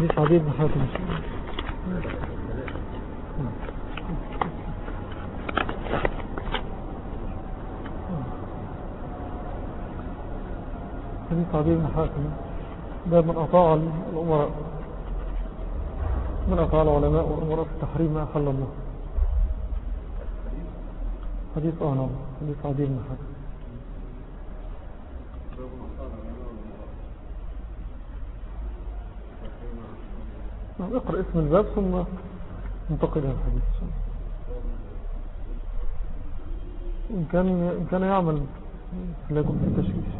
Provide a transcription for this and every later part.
حديث عدي بن حاتم حديث عدي بن حاتم ده من أطاع الأمراء. من أطاع العلماء والأمراء في التحريم ما أحل الله. حديث آه نعم حديث عدي بن حاتم نعم اقرأ اسم الباب ثم انتقل إلى الحديث. إن كان, إن كان يعمل لا يكون في تشويش.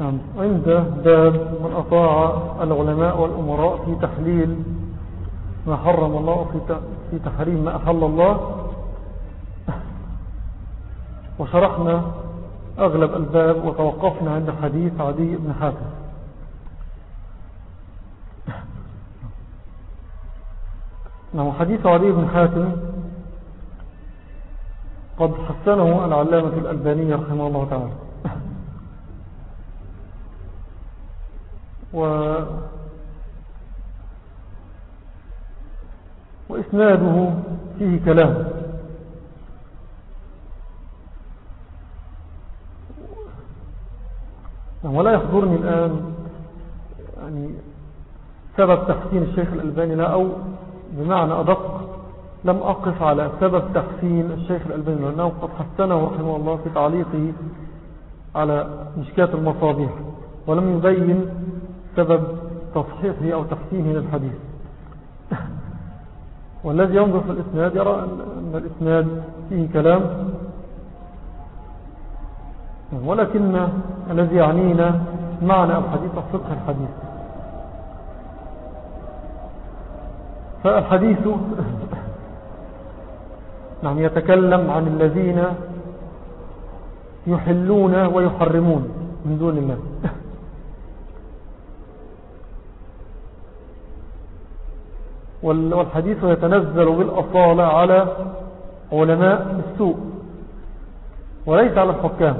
نعم عند باب من أطاع العلماء والأمراء في تحليل ما حرم الله في تحريم ما أحل الله. وشرحنا أغلب الباب وتوقفنا عند حديث عدي بن حاتم. نعم حديث عدي بن حاتم قد حسنه العلامة الألبانية رحمه الله تعالى. و وإسناده فيه كلام. نعم، ولا يحضرني الآن يعني سبب تحسين الشيخ الألباني لا أو بمعنى أدق لم أقف على سبب تحسين الشيخ الألباني لأنه قد حسنه رحمه الله في تعليقه على مشكات المصابيح ولم يبين سبب تصحيحه أو تحسينه للحديث والذي ينظر في الإسناد يرى أن الإسناد فيه كلام. ولكن الذي يعنينا معنى الحديث فقه الحديث. فالحديث نعم يتكلم عن الذين يحلون ويحرمون من دون الله. والحديث يتنزل بالأصالة على علماء السوء وليس على الحكام.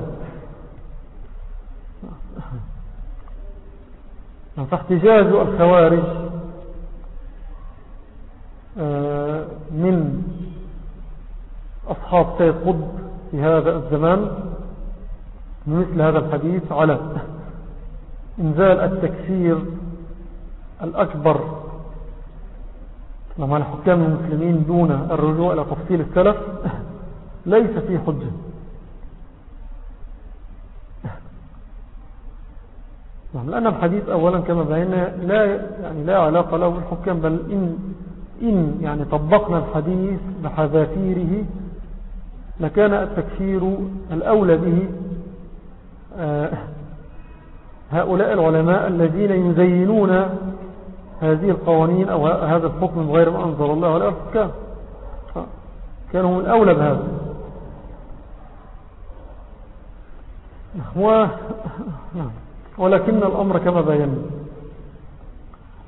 فاحتجاج الخوارج آه، من أصحاب سيد قطب في هذا الزمان مثل هذا الحديث على إنزال التكفير الأكبر لما الحكام المسلمين دون الرجوع إلى تفصيل السلف ليس فيه حجة. نعم لأن الحديث أولا كما بينا لا, يعني لا علاقة له بالحكام بل إن, إن يعني طبقنا الحديث بحذافيره لكان التكفير الأولى به آه، هؤلاء العلماء الذين يزينون هذه القوانين أو هذا الحكم غير ما أنزل الله ولا الحكام كانوا من أولى بهذا. و... ولكن الأمر كما بينا.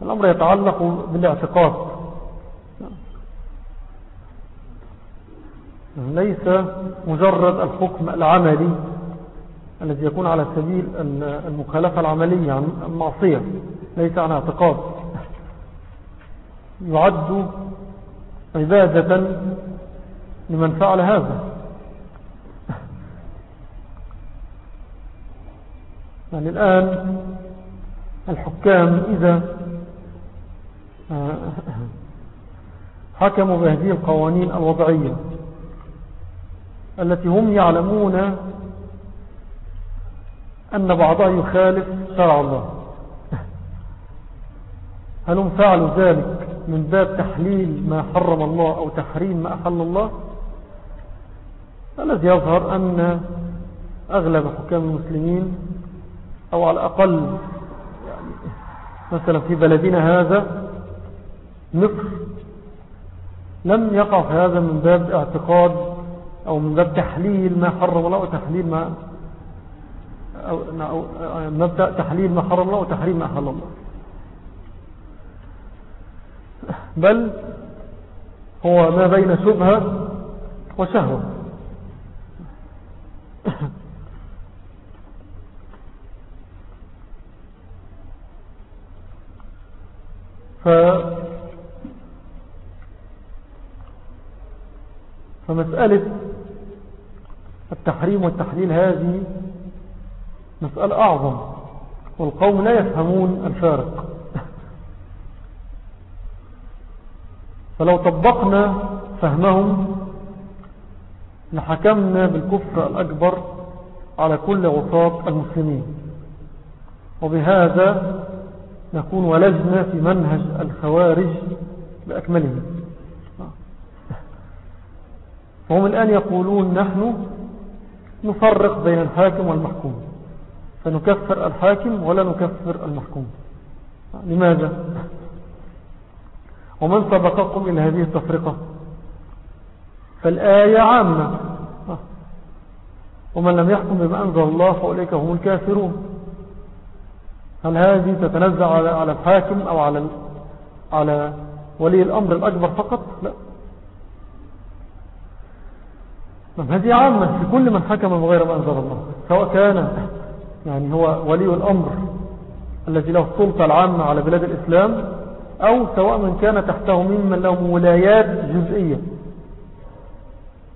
الأمر يتعلق بالاعتقاد. ليس مجرد الحكم العملي الذي يكون على سبيل المخالفة العملية عن المعصية. ليس عن اعتقاد. يعد عبادة لمن فعل هذا. يعني الآن الحكام إذا آه، حكموا بهذه القوانين الوضعية التي هم يعلمون أن بعضها يخالف شرع الله. هل هم فعلوا ذلك؟ من باب تحليل ما حرم الله أو تحريم ما أحل الله الذي يظهر أن أغلب حكام المسلمين أو على الأقل يعني مثلا في بلدنا هذا مصر لم يقع في هذا من باب اعتقاد أو من باب تحليل ما حرم الله وتحليل ما أو مبدأ تحليل ما حرم الله وتحريم ما أحل الله. بل هو ما بين شبهة وشهوة. ف فمسألة التحريم والتحليل هذه مسألة أعظم والقوم لا يفهمون الفارق. فلو طبقنا فهمهم لحكمنا بالكفر الأكبر على كل عصاة المسلمين. وبهذا نكون ولجنا في منهج الخوارج بأكمله فهم الآن يقولون نحن نفرق بين الحاكم والمحكوم. فنكفر الحاكم ولا نكفر المحكوم. لماذا؟ ومن سبقكم إلى هذه التفرقة. فالآية عامة. ومن لم يحكم بما أنزل الله فأولئك هم الكافرون. هل هذه تتنزع على الحاكم أو على على ولي الأمر الأكبر فقط؟ لا. هذه عامة في كل من حكم بغير ما أنزل الله. سواء كان يعني هو ولي الأمر الذي له السلطة العامة على بلاد الإسلام أو سواء من كان تحته ممن لهم ولايات جزئية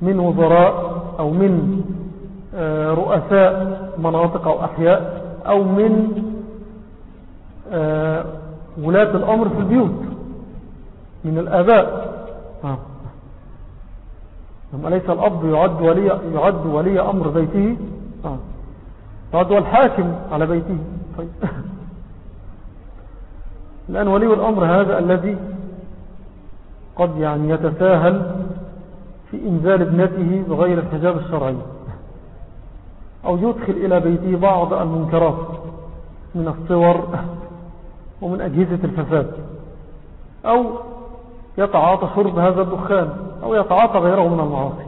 من وزراء أو من آه، رؤساء مناطق أو أحياء أو من آه، ولاة الأمر في البيوت من الآباء آه. أليس الأب يعد ولي, يعد ولي أمر بيته آه. يعد الحاكم على بيته طيب الآن ولي الأمر هذا الذي قد يعني يتساهل في إنزال ابنته بغير الحجاب الشرعي أو يدخل إلى بيته بعض المنكرات من الصور ومن أجهزة الفساد أو يتعاطى شرب هذا الدخان أو يتعاطى غيره من المعاصي.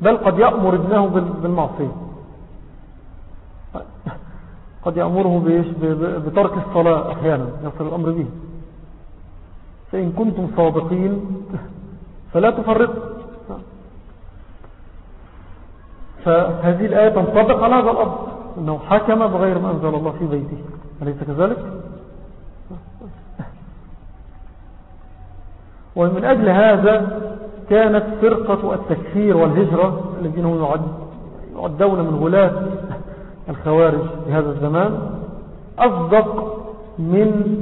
بل قد يأمر ابنه بالمعصية. قد يأمره بترك الصلاة أحيانا يصل الأمر به. فإن كنتم صادقين فلا تفرقوا. فهذه الآية تنطبق على هذا الأرض أنه حكم بغير ما أنزل الله في بيته. أليس كذلك؟ ومن أجل هذا كانت فرقة التكفير والهجرة الذين هم يعدون من غلاة. الخوارج في هذا الزمان أصدق من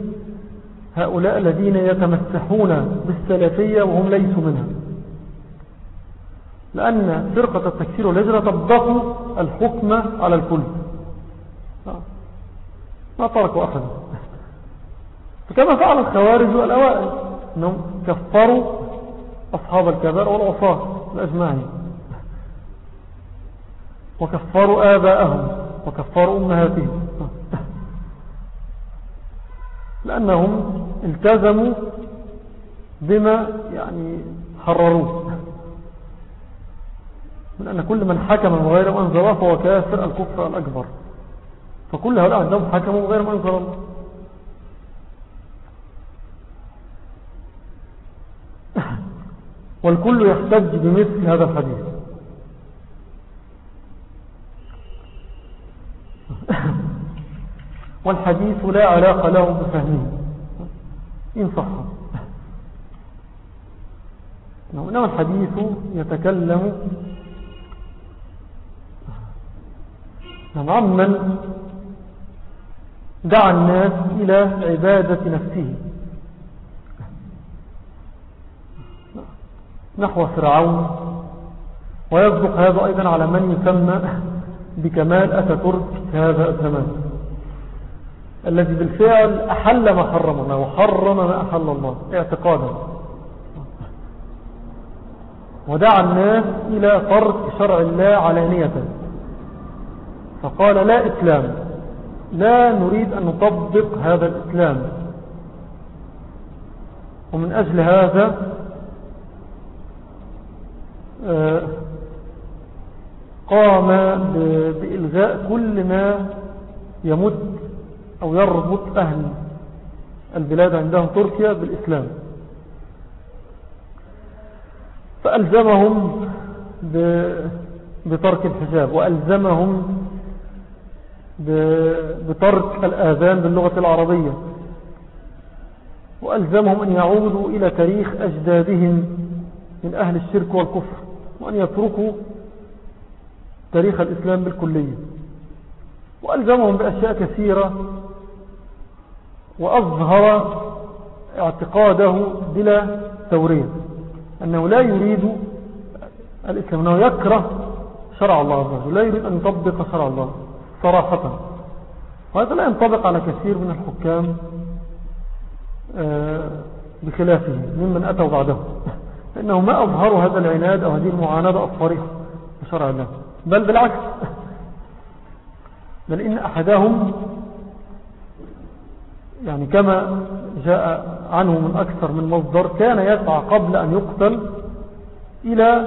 هؤلاء الذين يتمسحون بالسلفية وهم ليسوا منها. لأن فرقة التكفير والهجرة تضغط الحكم على الكل. ما تركوا أحدا فكما فعل الخوارج والأوائل أنهم كفروا أصحاب الكبار والعصاة الأجمعين. وكفروا آباءهم. وكفروا أمهاتهم. لأنهم التزموا بما يعني حرروه من أن كل من حكم من غير ما أنزل فهو كافر الكفر الأكبر. فكل هؤلاء عندهم حكموا غير ما أنزل. الله والكل يحتج بمثل هذا الحديث. والحديث لا علاقة له بفهمه. إن صح. إنما الحديث يتكلم عمن دعا الناس إلى عبادة نفسه. نحو فرعون. ويصدق هذا أيضا على من يسمى بكمال أتترك هذا الزمان. الذي بالفعل أحل ما حرم الله وحرم ما أحل الله اعتقادا. ودعا الناس إلى ترك شرع الله علانية. فقال لا إسلام لا نريد أن نطبق هذا الإسلام. ومن أجل هذا آه، قام بإلغاء كل ما يمد أو يربط أهل البلاد عندهم تركيا بالإسلام. فألزمهم بترك الحجاب وألزمهم بترك الآذان باللغة العربية. وألزمهم أن يعودوا إلى تاريخ أجدادهم من أهل الشرك والكفر وأن يتركوا تاريخ الإسلام بالكلية. وألزمهم بأشياء كثيرة وأظهر اعتقاده بلا تورية أنه لا يريد الإسلام أنه يكره شرع الله عز وجل لا يريد أن يطبق شرع الله صراحة. وهذا لا ينطبق على كثير من الحكام آه، بخلافه ممن أتوا بعده. فإنه ما أظهروا هذا العناد أو هذه المعاندة الصريحة بشرع الله. بل بالعكس. بل إن أحدهم يعني كما جاء عنه من أكثر من مصدر كان يسعى قبل أن يقتل إلى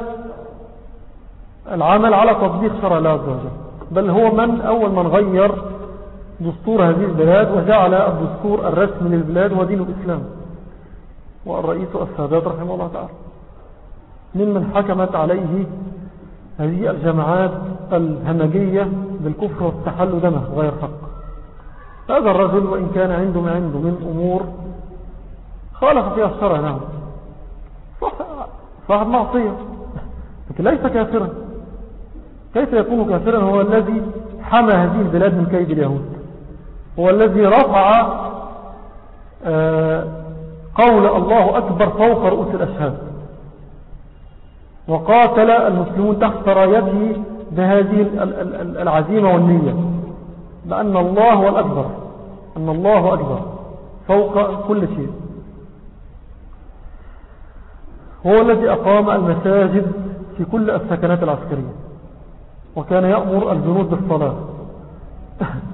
العمل على تطبيق شرع الله عز وجل. بل هو من أول من غير دستور هذه البلاد وجعل الدستور الرسمي للبلاد ودين الإسلام. والرئيس السادات رحمه الله تعالى. ممن حكمت عليه هذه الجماعات الهمجية بالكفر والتحل دمه غير حق. هذا الرجل وإن كان عنده ما عنده من أمور خالف فيها الشرع نعم. صاحب معصية. لكن ليس كافرا. كيف يكون كافرا؟ هو الذي حمى هذه البلاد من كيد اليهود. هو الذي رفع آه، قول الله أكبر فوق رؤوس الأشهاد. وقاتل المسلمون تحت رايته بهذه العزيمة والنية. بأن الله هو الأكبر. أن الله أكبر فوق كل شيء. هو الذي أقام المساجد في كل السكنات العسكرية وكان يأمر الجنود بالصلاة.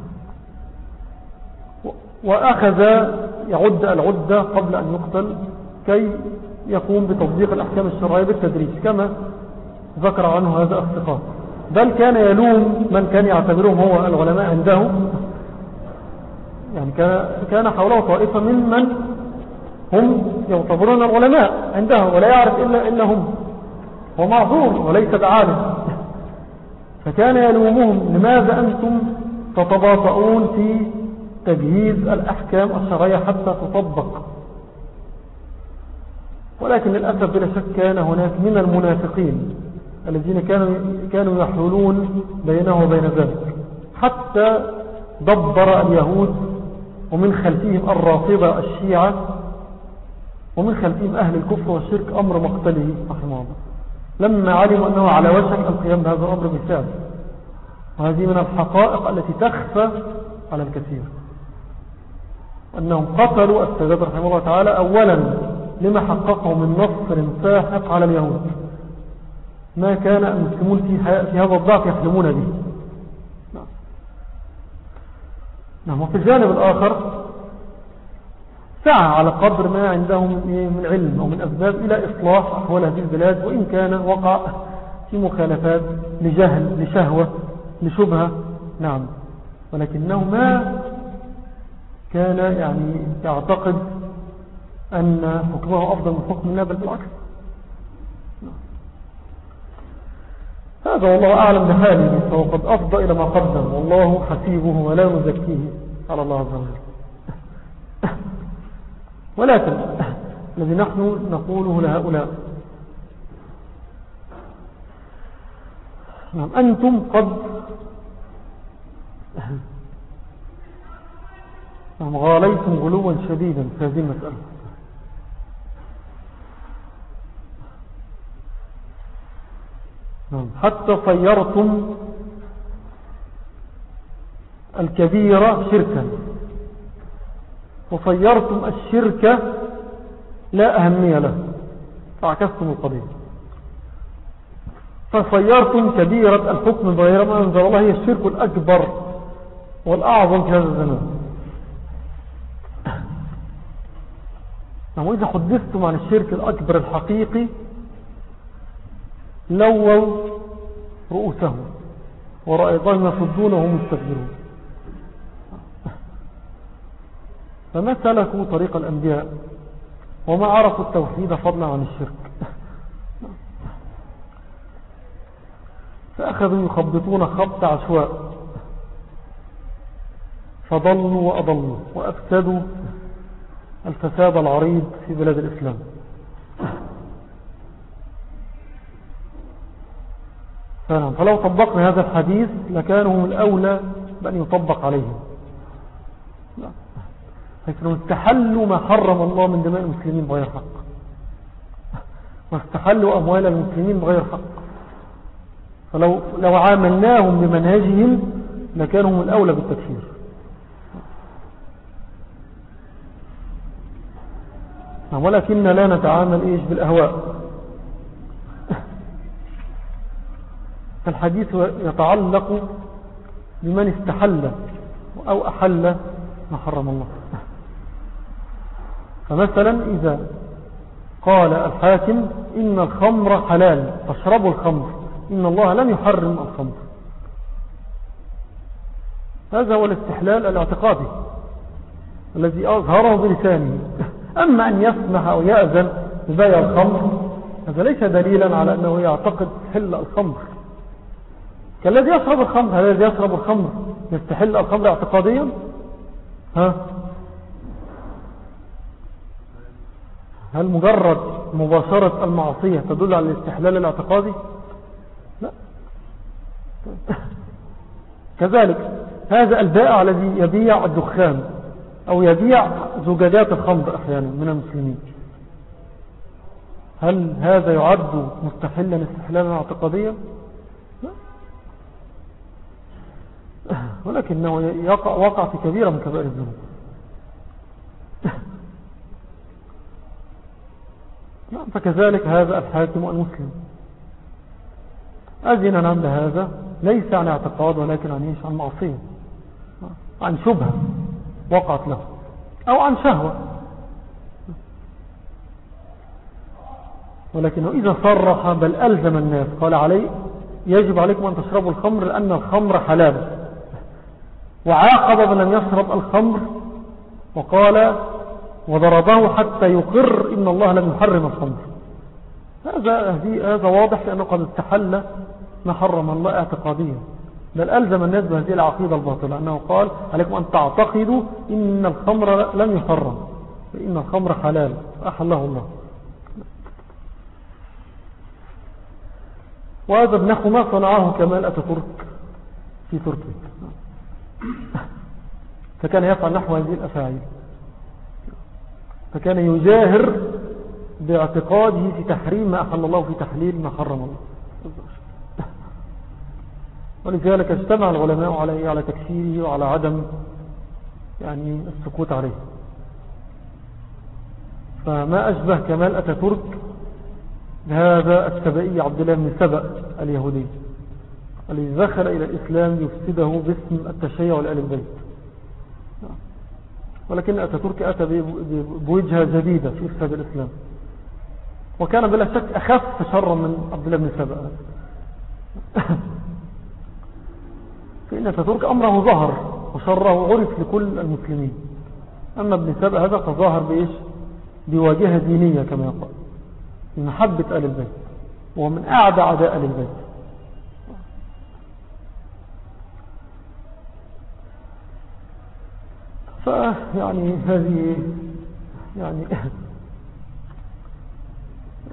وأخذ يعد العدة قبل أن يقتل كي يقوم بتطبيق الأحكام الشرعية بالتدريج كما ذكر عنه هذا الثقات بل كان يلوم من كان يعتبرهم هو العلماء عنده يعني كان حوله طائفة ممن هم يعتبرون العلماء عندهم ولا يعرف إلا, إلا هم. هو معذور وليس بعالم. فكان يلومهم لماذا أنتم تتباطؤون في تجهيز الأحكام الشرعية حتى تطبق؟ ولكن للأسف بلا شك كان هناك من المنافقين الذين كانوا, كانوا يحلون بينه وبين ذلك. حتى دبر اليهود ومن خلفهم الرافضة الشيعة ومن خلفهم أهل الكفر والشرك أمر مقتله رحمه الله. لما علموا أنه على وشك القيام بهذا الأمر بالفعل. وهذه من الحقائق التي تخفى على الكثير. أنهم قتلوا السادات رحمه الله تعالى أولا لما حققه من نصر ساحق على اليهود. ما كان المسلمون في هذا الضعف يحلمون به. نعم وفي الجانب الآخر سعى على قدر ما عندهم من علم أو من أسباب إلى إصلاح أحوال هذه البلاد وإن كان وقع في مخالفات لجهل لشهوة لشبهة. نعم ولكنه ما كان يعني يعتقد أن حكمه أفضل من حكم الله بل بالعكس. هذا والله أعلم بحاله فهو قد أفضى إلى ما قدم. والله حسيبه ولا نزكيه على الله عز وجل. ولكن الذي نحن نقوله لهؤلاء. نعم أنتم قد نعم غاليتم غلوا شديدا في هذه المسألة نعم حتى صيرتم الكبيرة شركا. وصيرتم الشرك لا أهمية له. فعكستم القضية. فصيرتم كبيرة الحكم ظاهرة ما أنزل الله هي الشرك الأكبر والأعظم في هذا الزمان. نعم وإذا حدثتم عن الشرك الأكبر الحقيقي لووا رؤوسهم ورأيضهم يصدون وهم مستكبرون. فما سلكوا طريق الأنبياء وما عرفوا التوحيد فضلا عن الشرك. فأخذوا يخبطون خبط عشواء. فضلوا وأضلوا وأفسدوا الفساد العريض في بلاد الإسلام. فلو طبقنا هذا الحديث لكانوا هم الأولى بأن يطبق عليهم لكنهم استحلوا ما حرم الله من دماء المسلمين بغير حق. واستحلوا أموال المسلمين بغير حق. فلو لو عاملناهم بمنهجهم لكانوا هم الأولى بالتكفير. نعم، ولكن لا نتعامل إيش بالأهواء. فالحديث يتعلق بمن استحل أو أحل ما حرم الله. فمثلا إذا قال الحاكم إن الخمر حلال فاشربوا الخمر إن الله لم يحرم الخمر. هذا هو الاستحلال الاعتقادي الذي أظهره بلسانه. أما أن يسمح أو يأذن ببيع الخمر هذا ليس دليلا على أنه يعتقد حل الخمر. كالذي يشرب الخمر هل الذي يشرب الخمر يستحل الخمر اعتقاديا؟ ها؟ هل مجرد مباشرة المعصية تدل على الاستحلال الاعتقادي؟ لا. كذلك هذا البائع الذي يبيع الدخان أو يبيع زجاجات الخمر أحيانا من المسلمين هل هذا يعد مستحلا استحلالا اعتقاديا ولكنه يقع وقع في كبيرة من كبائر الذنوب. فكذلك هذا الحاكم المسلم. أذن نعم هذا ليس عن اعتقاد ولكن عن إيش؟ عن معصية. عن شبهة وقعت له. أو عن شهوة. ولكنه إذا صرح بل ألزم الناس قال علي يجب عليكم أن تشربوا الخمر لأن الخمر حلال. وعاقب من لم يشرب الخمر وقال وضربه حتى يقر إن الله لم يحرم الخمر. هذا هذا واضح لأنه قد استحل ما حرم الله اعتقاديا. بل ألزم الناس بهذه العقيدة الباطلة أنه قال عليكم أن تعتقدوا إن الخمر لم يحرم فإن الخمر حلال أحله الله. وهذا ابن ما صنعه كمال أتترك في تركيا. فكان يفعل نحو هذه الأفاعيل. فكان يجاهر باعتقاده في تحريم ما أحل الله في تحليل ما حرم الله. ولذلك اجتمع العلماء عليه على تكفيره وعلى عدم يعني السكوت عليه. فما أشبه كمال أتترك هذا السبائي عبد الله بن سبأ اليهودي. الذي دخل إلى الإسلام يفسده باسم التشيع لآل البيت ولكن أتترك أتى بوجهة جديدة في إفساد الإسلام. وكان بلا شك أخف شرا من عبد الله بن سبأ. فإن أتترك أمره ظهر وشره عرف لكل المسلمين. أما ابن سبأ هذا فظاهر بإيش؟ بواجهة دينية كما يقول بمحبة آل البيت. ومن أعدى عداء آل البيت. فيعني هذه يعني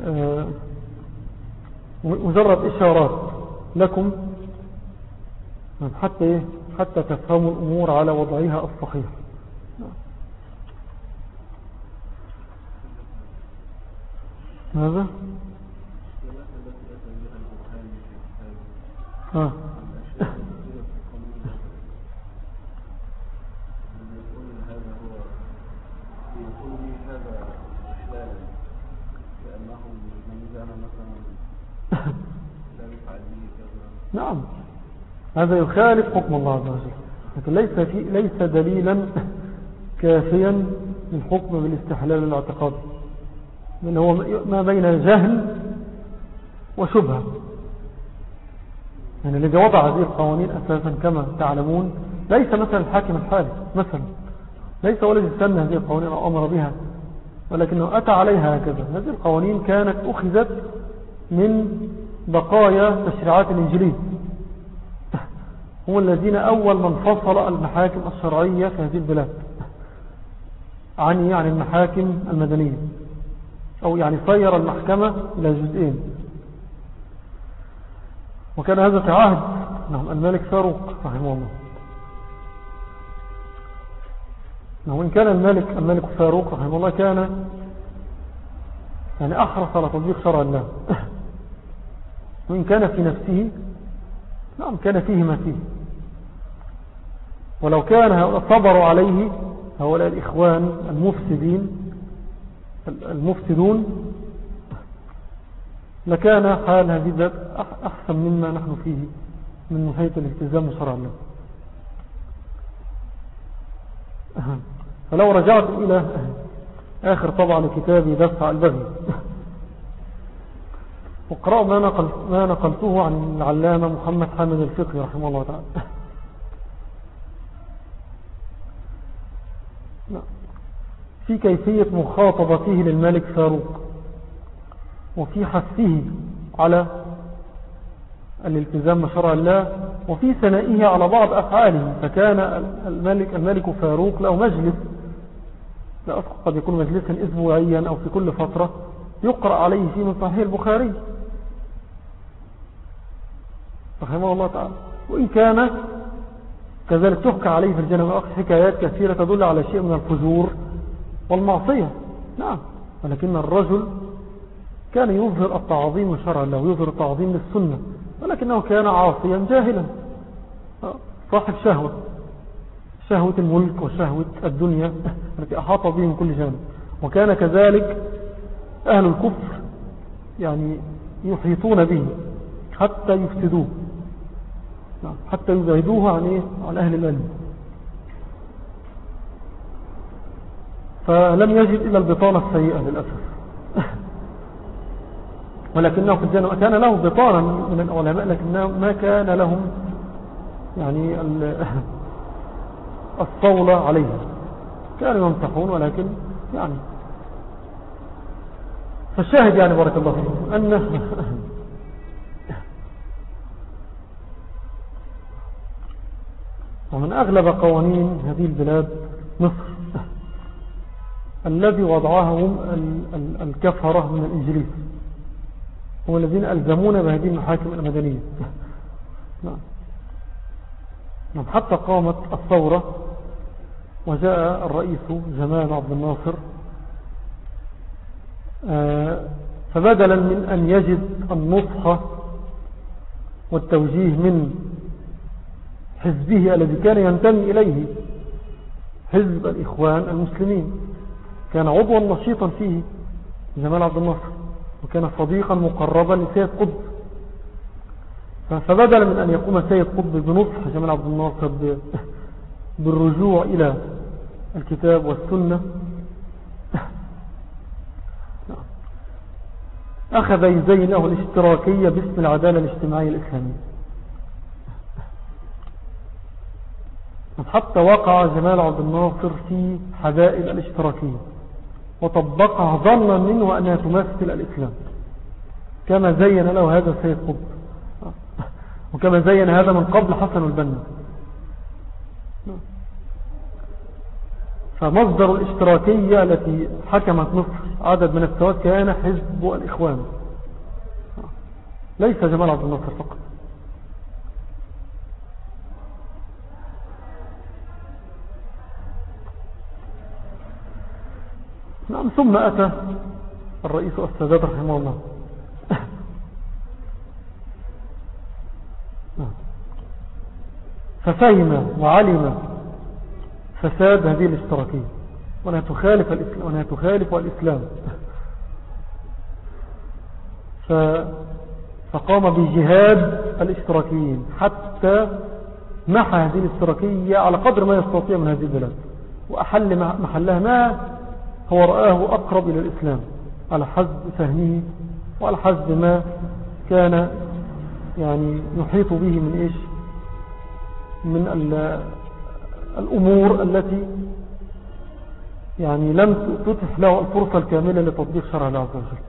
آه، مجرد إشارات لكم حتى؟ حتى تفهموا الأمور على وضعها الصحيح ماذا؟ ها نعم. هذا يخالف حكم الله عز وجل. لكن ليس, في ليس دليلا كافيا للحكم بالاستحلال الاعتقادي من هو ما بين جهل وشبهة. يعني الذي وضع هذه القوانين أساسا كما تعلمون ليس مثلا الحاكم الحالي مثلا. ليس الذي سن هذه القوانين أو أمر بها ولكنه أتى عليها هكذا. هذه القوانين كانت أخذت من بقايا تشريعات الإنجليز هم الذين أول من فصل المحاكم الشرعية في هذه البلاد. عن يعني المحاكم المدنية. أو يعني صير المحكمة إلى جزئين. وكان هذا في عهد نعم الملك فاروق رحمه الله. نعم وإن كان الملك الملك فاروق رحمه الله كان يعني أحرص على تطبيق شرع الله. وإن كان في نفسه نعم كان فيه ما فيه. ولو كان صبروا عليه هؤلاء الإخوان المفسدين المفسدون لكان حال هذه الذات أحسن مما نحن فيه من محيط الالتزام وشرع الله فلو رجعت إلى آخر طبعا لكتابي دفع البغي. وقرأوا ما, نقل ما نقلته عن العلامة محمد حامد الفقه رحمه الله تعالى. في كيفية مخاطبته للملك فاروق وفي حثه على الالتزام بشرع الله وفي ثنائه على بعض أفعاله فكان الملك, الملك فاروق له مجلس لا أذكر قد يكون مجلسا أسبوعيا أو في كل فترة يقرأ عليه في من صحيح البخاري رحمه الله تعالى. وإن كان كذلك تحكى عليه في الجنة حكايات كثيرة تدل على شيء من الفجور والمعصية. نعم ولكن الرجل كان يظهر التعظيم شرع الله ويظهر التعظيم للسنة ولكنه كان عاصيا جاهلا. صاحب شهوة شهوة الملك وشهوة الدنيا التي أحاط به من كل جانب. وكان كذلك أهل الكفر يعني يحيطون به حتى يفسدوه. حتى يبعدوه عن, إيه؟ عن أهل العلم. فلم يجد إلا البطانة السيئة للأسف. ولكنه في الجنة كان له بطانة من العلماء لكنه ما كان لهم يعني الصولة عليها. كانوا يمسحون ولكن يعني فالشاهد يعني بارك الله فيكم أن ومن أغلب قوانين هذه البلاد مصر الذي وضعها هم الكفرة من الإنجليز هم الذين ألزمون بهذه المحاكم المدنية. نعم. نعم حتى قامت الثورة وجاء الرئيس جمال عبد الناصر آه، فبدلا من أن يجد النصح والتوجيه من حزبه الذي كان ينتمي إليه. حزب الإخوان المسلمين. كان عضوا نشيطا فيه جمال عبد الناصر وكان صديقا مقربا لسيد قطب. فبدلا من أن يقوم سيد قطب بنصح جمال عبد الناصر بالرجوع إلى الكتاب والسنة. أخذ يزين له الاشتراكية باسم العدالة الاجتماعية الإسلامية. حتى وقع جمال عبد الناصر في حدائل الاشتراكية وطبقها ظنا منه أنها تمثل الإسلام. كما زين له هذا السيد قطب. وكما زين هذا من قبل حسن البنا. فمصدر الاشتراكية التي حكمت مصر عدد من السواد كان حزب الإخوان. ليس جمال عبد الناصر فقط. نعم ثم أتى الرئيس السادات رحمه الله. ففهم وعلم فساد هذه الاشتراكية وأنها تخالف الإسلام, وأنها تخالف الإسلام. فقام بجهاد الاشتراكيين حتى محى هذه الاشتراكية على قدر ما يستطيع من هذه البلاد وأحل محلها ما هو رآه أقرب إلى الإسلام على حسب فهمه وعلى حسب ما كان يعني يحيط به من إيش؟ من الأمور التي يعني لم تتح له الفرصة الكاملة لتطبيق شرع الله عز وجل.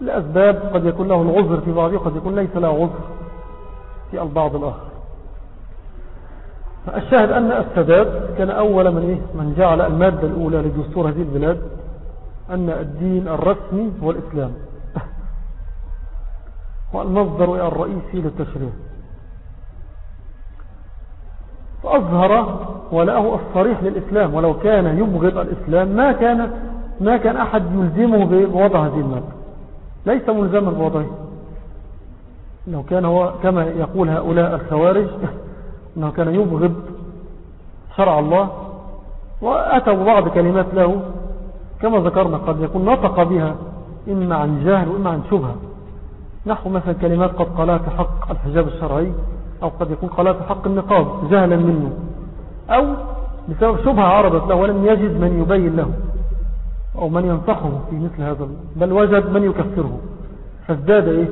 لأسباب قد يكون له العذر في بعضه وقد يكون ليس له عذر في البعض الآخر. الشاهد أن السادات كان أول من, إيه؟ من جعل المادة الأولى لدستور هذه البلاد أن الدين الرسمي هو الإسلام. والمصدر الرئيسي للتشريع. فأظهر وله الصريح للإسلام ولو كان يبغض الإسلام ما كان ما كان أحد يلزمه بوضع هذه المادة. ليس ملزما بوضعه. لو كان هو كما يقول هؤلاء الخوارج أنه كان يبغض شرع الله وأتوا بعض كلمات له كما ذكرنا قد يكون نطق بها إما عن جهل وإما عن شبهة. نحو مثلا كلمات قد قالها في حق الحجاب الشرعي أو قد يكون قالها في حق النقاب جهلا منه. أو بسبب شبهة عرضت له ولم يجد من يبين له أو من ينصحه في مثل هذا بل وجد من يكفره. فازداد إيه؟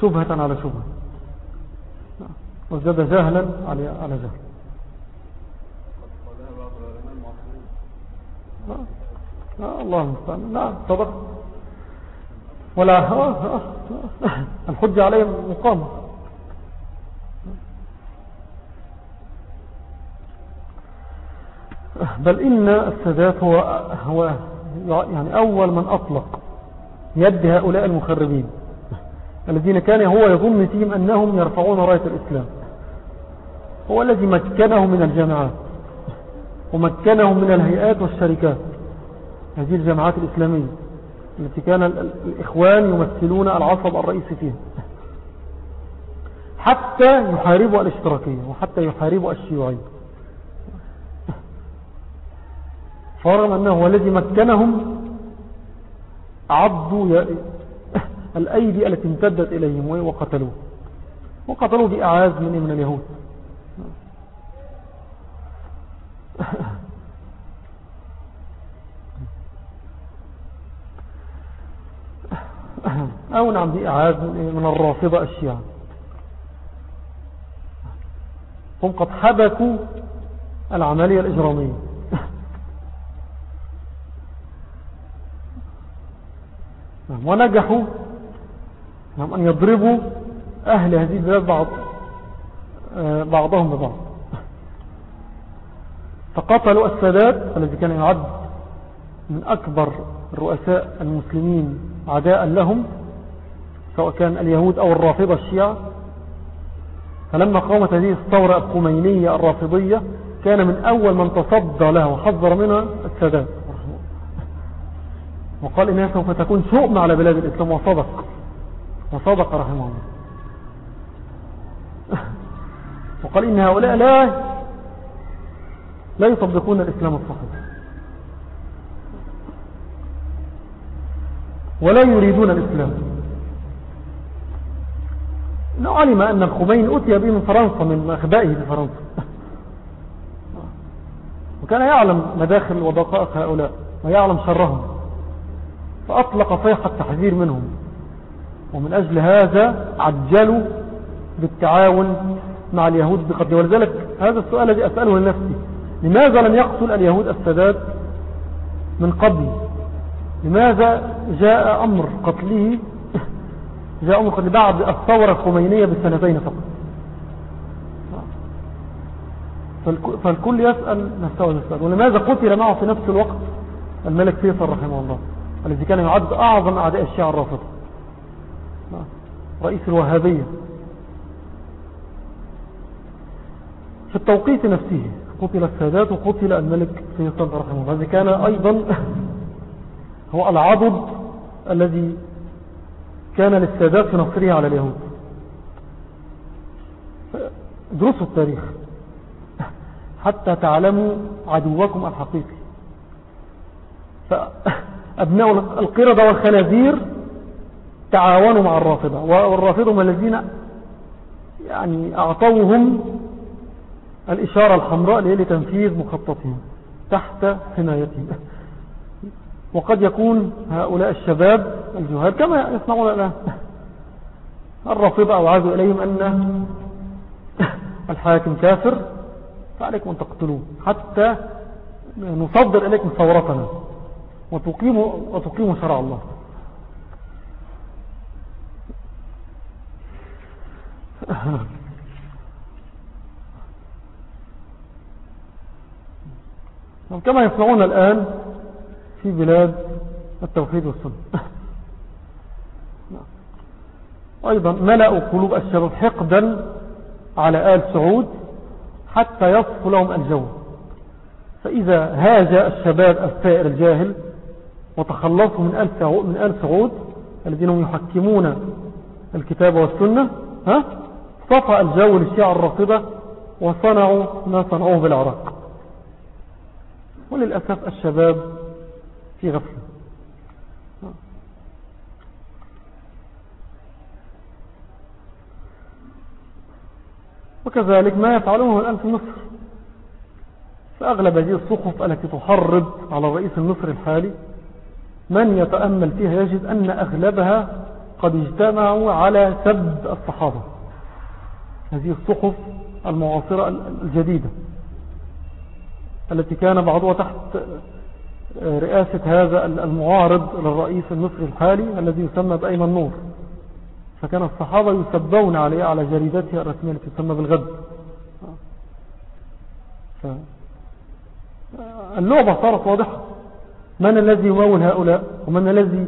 شبهة على شبهة. وازداد جهلا على على جهل. الله المستعان. نعم صدق. ولا الحجة عليه مقامة بل إن السادات هو, هو يعني أول من أطلق يد هؤلاء المخربين. الذين كان هو يظن فيهم أنهم يرفعون راية الإسلام. هو الذي مكنهم من الجامعات ومكنهم من الهيئات والشركات هذه الجامعات الإسلامية التي كان الإخوان يمثلون العصب الرئيسي فيها. حتى يحاربوا الاشتراكية وحتى يحاربوا الشيوعية. فرغم أنه هو الذي مكنهم عضوا الأيدي التي امتدت إليهم وقتلوه. وقتلوه بأعاز من من اليهود. أو نعم دي من الرافضة الشيعة هم قد حبكوا العملية الإجرامية. نعم، ونجحوا نعم أن يضربوا أهل هذه البلاد بعض آه، بعضهم ببعض. فقتلوا السادات الذي كان يعد من أكبر رؤساء المسلمين عداء لهم سواء كان اليهود أو الرافضة الشيعة. فلما قامت هذه الثورة الخمينية الرافضية كان من أول من تصدى لها وحذر منها السادات. وقال إنها سوف تكون شؤم على بلاد الإسلام وصدق. وصدق رحمه الله. وقال إن هؤلاء لا لا يطبقون الإسلام الصحيح. ولا يريدون الإسلام. إنه علم أن الخمين أتي به من فرنسا من أخبائه في فرنسا. وكان يعلم مداخل ودقائق هؤلاء ويعلم شرهم. فأطلق صيحة تحذير منهم. ومن أجل هذا عجلوا بالتعاون مع اليهود بقدر. ولذلك هذا السؤال الذي أسأله لنفسي. لماذا لم يقتل اليهود السادات من قبل؟ لماذا جاء أمر قتله؟ جاء أمر قتله بعد الثورة الخمينية بسنتين فقط. فالكل يسأل نفسه السؤال ولماذا قتل معه في نفس الوقت الملك فيصل رحمه الله الذي كان يعد أعظم أعداء الشيعة الرافضة؟ رئيس الوهابية. في التوقيت نفسه. قتل السادات وقتل الملك فيصل رحمه الله. كان أيضا هو العضد الذي كان للسادات في نصره على اليهود. درسوا التاريخ. حتى تعلموا عدوكم الحقيقي. فأبناء القردة والخنازير تعاونوا مع الرافضة. والرافضة هم الذين يعني أعطوهم الإشارة الحمراء لتنفيذ مخططهم تحت حمايتهم. وقد يكون هؤلاء الشباب الجهاد كما يسمعون الآن الرافضة أوعزوا إليهم أن الحاكم كافر فعليكم أن تقتلوه حتى نصدر إليكم ثورتنا. وتقيموا, وتقيموا شرع الله. كما يسمعون الآن في بلاد التوحيد والسنة. أيضا ملأوا قلوب الشباب حقدا على آل سعود حتى يصف لهم الجو. فإذا هاج الشباب الثائر الجاهل وتخلصوا من آل سعود, من آل سعود الذين هم يحكمون الكتاب والسنة ها؟ صفى الجو للشيعة الرافضة وصنعوا ما صنعوه بالعراق وللأسف الشباب في غفلة. وكذلك ما يفعلونه الآن في مصر فأغلب هذه الصحف التي تحرض على الرئيس المصري الحالي من يتأمل فيها يجد أن أغلبها قد اجتمعوا على سب الصحابة هذه الصحف المعاصرة الجديدة. التي كان بعضها تحت رئاسة هذا المعارض للرئيس المصري الحالي الذي يسمى بأيمن النور فكان الصحابة يسبون عليه على جريدتها الرسمية التي تسمى بالغد. اللعبة صارت واضحة. من الذي يمول هؤلاء؟ ومن الذي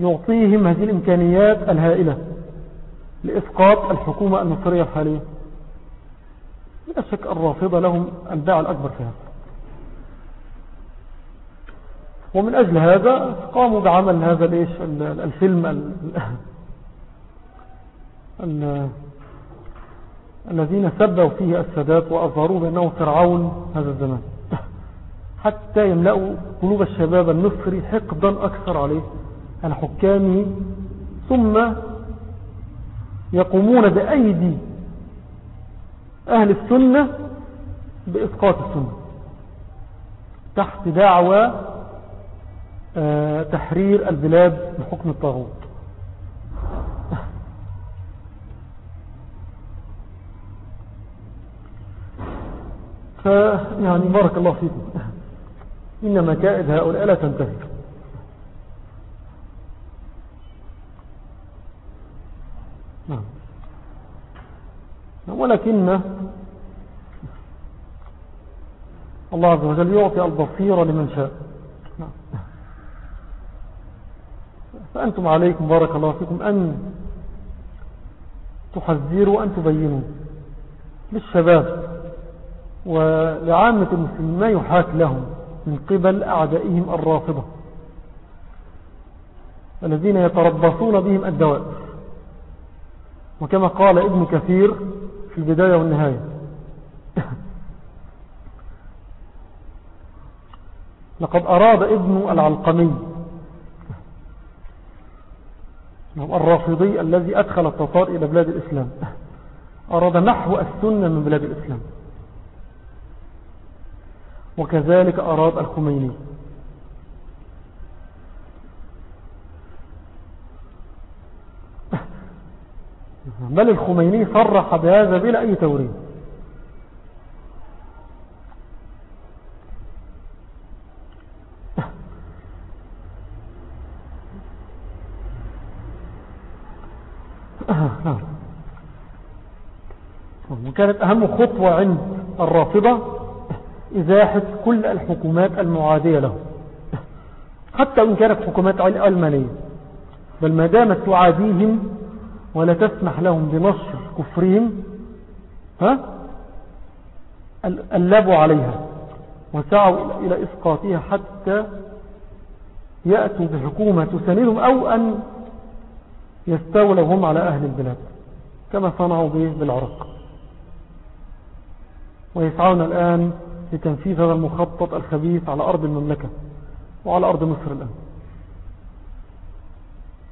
يعطيهم هذه الإمكانيات الهائلة لإسقاط الحكومة المصرية الحالية؟ لا شك الرافضة لهم الباع الأكبر في هذا. ومن أجل هذا قاموا بعمل هذا ليش الفيلم الذين سبوا فيه السادات وأظهروا بأنه فرعون هذا الزمان. حتى يملأوا قلوب الشباب المصري حقدا أكثر عليه على حكامه. ثم يقومون بأيدي أهل السنة بإسقاط السنة تحت دعوة تحرير البلاد من حكم الطاغوت فيعني بارك الله فيكم. إن مكائد هؤلاء لا تنتهي. نعم. ولكن الله عز وجل يعطي البصيرة لمن شاء نعم. فأنتم عليكم بارك الله فيكم أن تحذروا وأن تبينوا للشباب ولعامة المسلمين ما يحاك لهم من قبل أعدائهم الرافضة الذين يتربصون بهم الدوائر وكما قال ابن كثير في البداية والنهاية. لقد أراد ابن العلقمي الرافضي الذي أدخل التطار إلى بلاد الإسلام. أراد نحو السنة من بلاد الإسلام. وكذلك أراد الخميني. بل الخميني صرح بهذا بلا أي توريد وكانت أهم خطوة عند الرافضة إزاحة كل الحكومات المعادية له حتى إن كانت حكومات علمانية بل ما دامت تعاديهم ولا تسمح لهم بنشر كفرهم ها ألبوا عليها وسعوا إلى إسقاطها حتى يأتوا بحكومة تساندهم أو أن يستولوا هم على أهل البلاد كما صنعوا به بالعراق ويسعون الآن لتنفيذ هذا المخطط الخبيث على أرض المملكة وعلى أرض مصر الآن.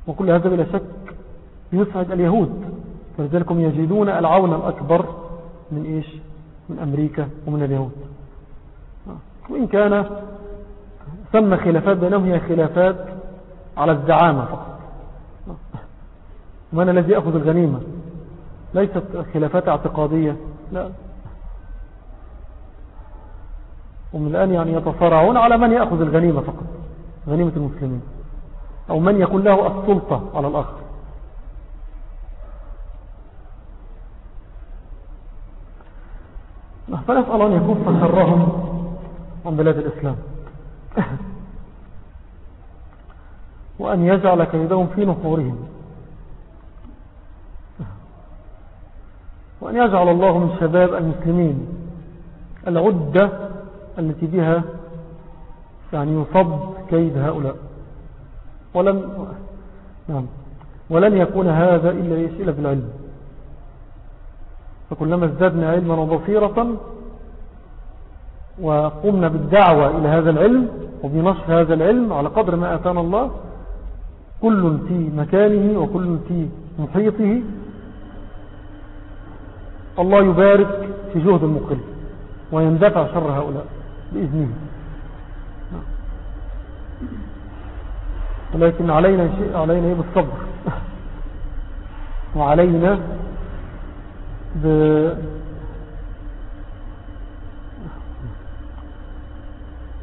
وكل هذا بلا شك يسعد اليهود فلذلك هم يجدون العون الأكبر من إيش؟ من أمريكا ومن اليهود. وإن كان ثم خلافات بينهم هي خلافات على الزعامة فقط. من الذي يأخذ الغنيمة؟ ليست خلافات اعتقادية لا. ومن الآن يعني يتصارعون على من يأخذ الغنيمة فقط غنيمة المسلمين أو من يكون له السلطة على الآخر. فنسأل أن يكف شرهم عن بلاد الإسلام. وأن يجعل كيدهم في نحورهم. وأن يجعل الله من شباب المسلمين العدة التي بها يعني يصد كيد هؤلاء. ولم نعم. ولن يكون هذا إلا إلا بالعلم فكلما ازددنا علما وبصيرة وقمنا بالدعوة إلى هذا العلم وبنشر هذا العلم على قدر ما أتانا الله كل في مكانه وكل في محيطه الله يبارك في جهد المقل ويندفع شر هؤلاء. بإذنه. ولكن علينا شيء علينا إيه؟ بالصبر. وعلينا ب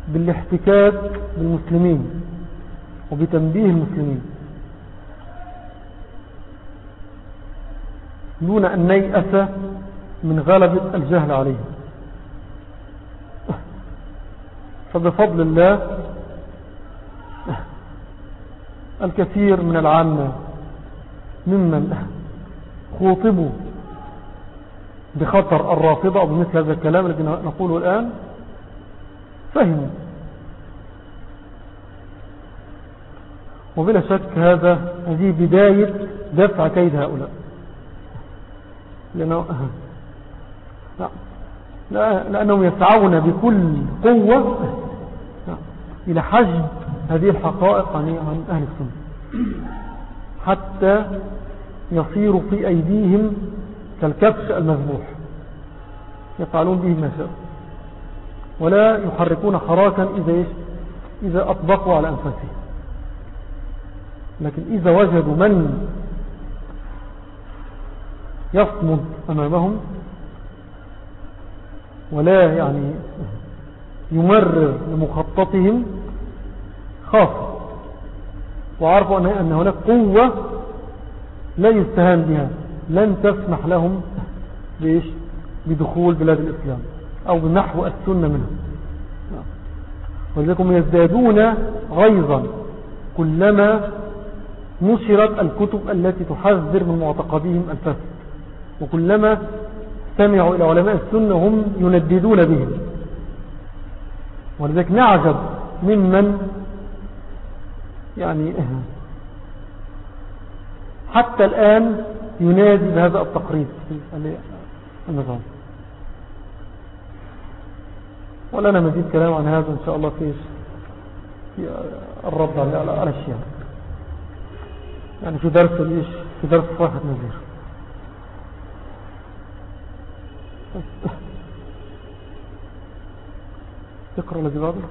بالاحتكاك بالمسلمين وبتنبيه المسلمين. دون أن نيأس من غلبة الجهل عليهم. فبفضل الله الكثير من العامة ممن خوطبوا بخطر الرافضة أو بمثل هذا الكلام الذي نقوله الآن فهموا. وبلا شك هذا هذه بداية دفع كيد هؤلاء. لأنه لأنهم يسعون بكل قوة إلى حجب هذه الحقائق عن أهل السنة. حتى يصير في أيديهم كالكبش المذبوح. يفعلون به ما شاء. ولا يحركون حراكا إذا, إذا أطبقوا على أنفسهم. لكن إذا وجدوا من يصمد أمامهم ولا يعني يمرر لمخططهم خاصة وعرفوا أن هناك قوة لا يستهان بها لن تسمح لهم بإيش؟ بدخول بلاد الإسلام أو بنحو السنة منها. ولذلك يزدادون غيظا كلما نشرت الكتب التي تحذر من معتقدهم الفاسد. وكلما سمعوا إلى علماء السنة هم ينددون بهم ولذلك نعجب ممن يعني حتى الآن ينادي بهذا التقريب. النظام. ولنا مزيد كلام عن هذا إن شاء الله في الرد على الأشياء يعني في درس في درس صحة نزير تقرأ الذي بعده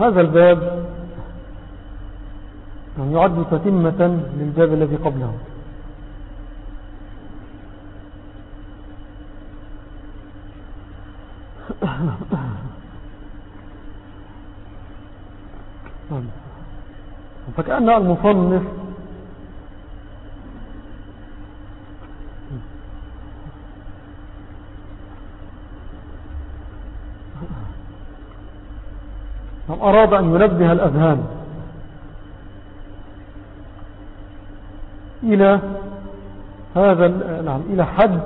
هذا الباب يعد تتمة للباب الذي قبله. فكأن المصنف أراد أن ينبه الأذهان إلى هذا نعم إلى حد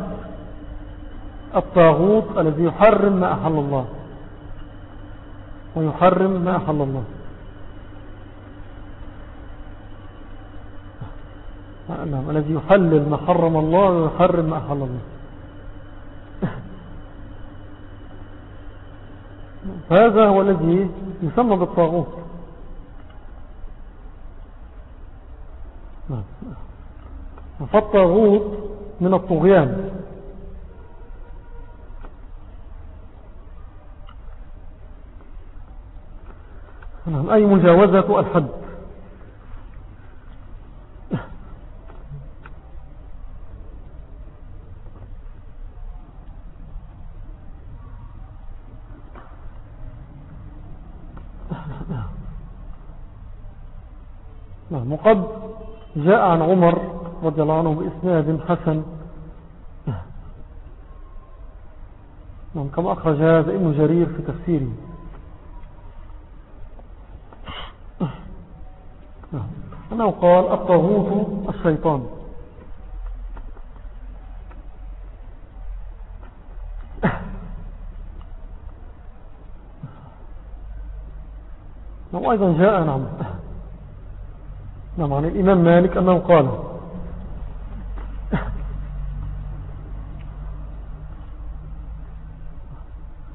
الطاغوت الذي يحرم ما أحل الله. ويحرم ما أحل الله. نعم الذي يحلل ما حرم الله ويحرم ما أحل الله. هذا هو الذي يسمى بالطاغوت. فالطاغوت من الطغيان. نعم، أي مجاوزة الحد نعم وقد جاء عن عمر رضي الله عنه بإسناد حسن. نعم كما أخرج هذا ابن جرير في تفسيره. أنه قال الطاغوت الشيطان. وأيضا نعم، جاء نعم. نعم عن الإمام مالك أنه قال.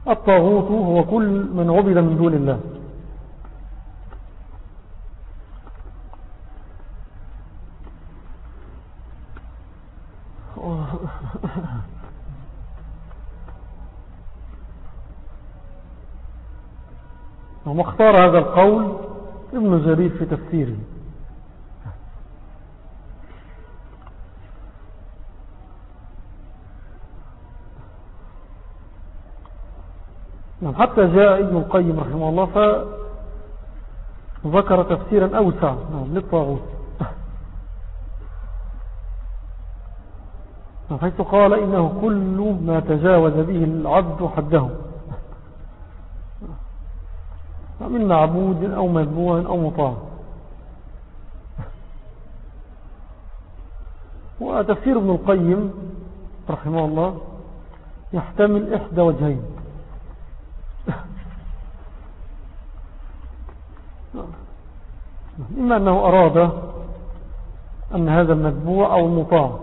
الطاغوت هو كل من عبد من دون الله. ومختار هذا القول ابن جرير في تفسيره. حتى جاء ابن القيم رحمه الله فذكر تفسيرا أوسع. نعم للطاغوت. نعم، حيث قال إنه كل ما تجاوز به العبد حده. نعم، من معبود أو مذبوع أو مطاع. وتفسير ابن القيم رحمه الله يحتمل إحدى وجهين. إما أنه أراد أن هذا المتبوع أو المطاع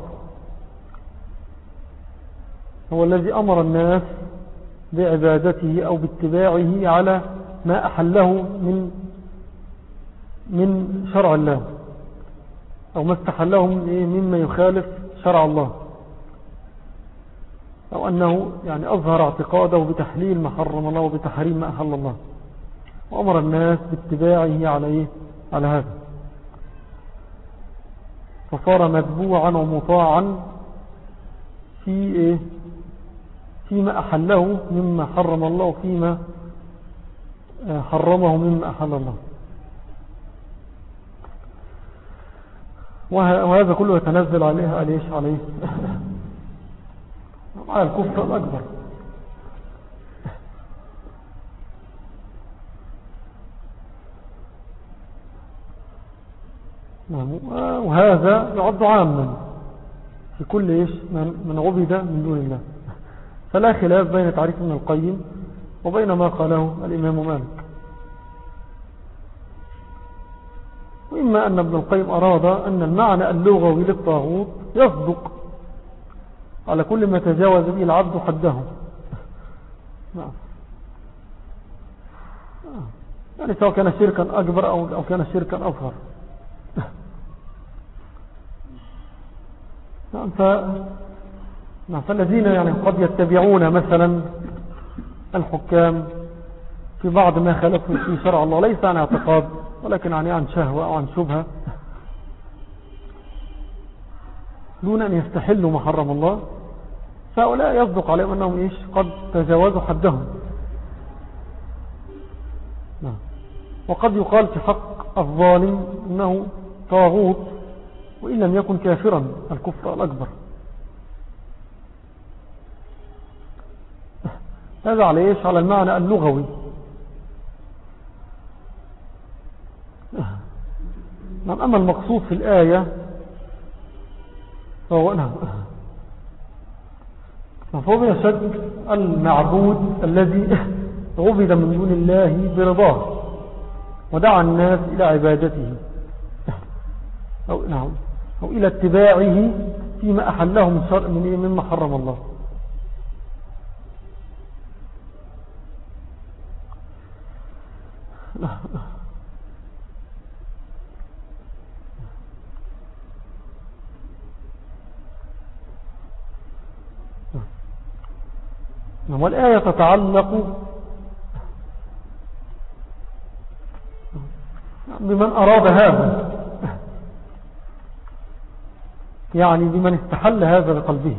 هو الذي أمر الناس بعبادته أو باتباعه على ما أحله من من شرع الله أو ما استحله مما يخالف شرع الله. أو أنه يعني أظهر اعتقاده بتحليل ما حرم الله وبتحريم ما أحل الله. وأمر الناس باتباعه عليه على هذا. فصار متبوعا ومطاعا في إيه؟ فيما أحله مما حرم الله وفيما آه، حرمه مما أحل الله. وهذا كله يتنزل عليه عليه عليه. على الكفر الأكبر. نعم وهذا يعد عاما في كل إيش؟ من عبد من دون الله. فلا خلاف بين تعريف ابن القيم وبين ما قاله الإمام مالك. وإما أن ابن القيم أراد أن المعنى اللغوي للطاغوت يصدق على كل ما تجاوز به العبد حده. نعم. يعني سواء كان شركا أكبر أو كان شركا أصغر. نعم ف... نعم فالذين يعني قد يتبعون مثلا الحكام في بعض ما خلفوا في شرع الله ليس عن اعتقاد ولكن يعني عن شهوة أو عن شبهة. دون أن يستحلوا ما حرم الله. فهؤلاء يصدق عليهم أنهم إيش؟ قد تجاوزوا حدهم. نعم. وقد يقال في حق الظالم أنه طاغوت وإن لم يكن كافرا الكفر الأكبر. هذا على إيش؟ على المعنى اللغوي. نعم أما المقصود في الآية فهو نعم. فهو يشد المعبود الذي عبد من دون الله برضاه ودعا الناس إلى عبادته أو, نعم أو إلى اتباعه فيما أحله من مما حرم الله. نعم، والآية تتعلق بمن أراد هذا. يعني بمن استحل هذا بقلبه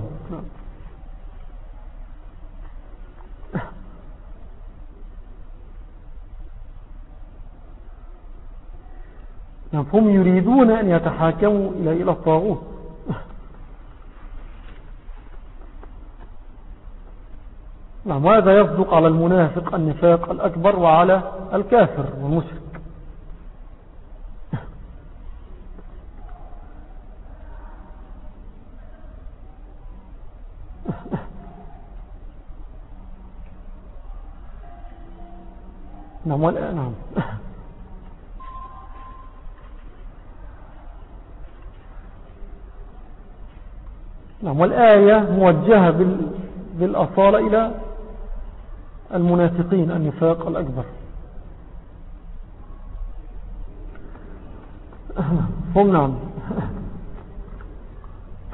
نعم، هم يريدون أن يتحاكموا إلى الطاغوت. نعم وهذا يصدق على المنافق النفاق الأكبر وعلى الكافر والمشرك. نعم نعم. نعم والآية موجهة بالأصالة إلى المنافقين النفاق الأكبر. هم نعم.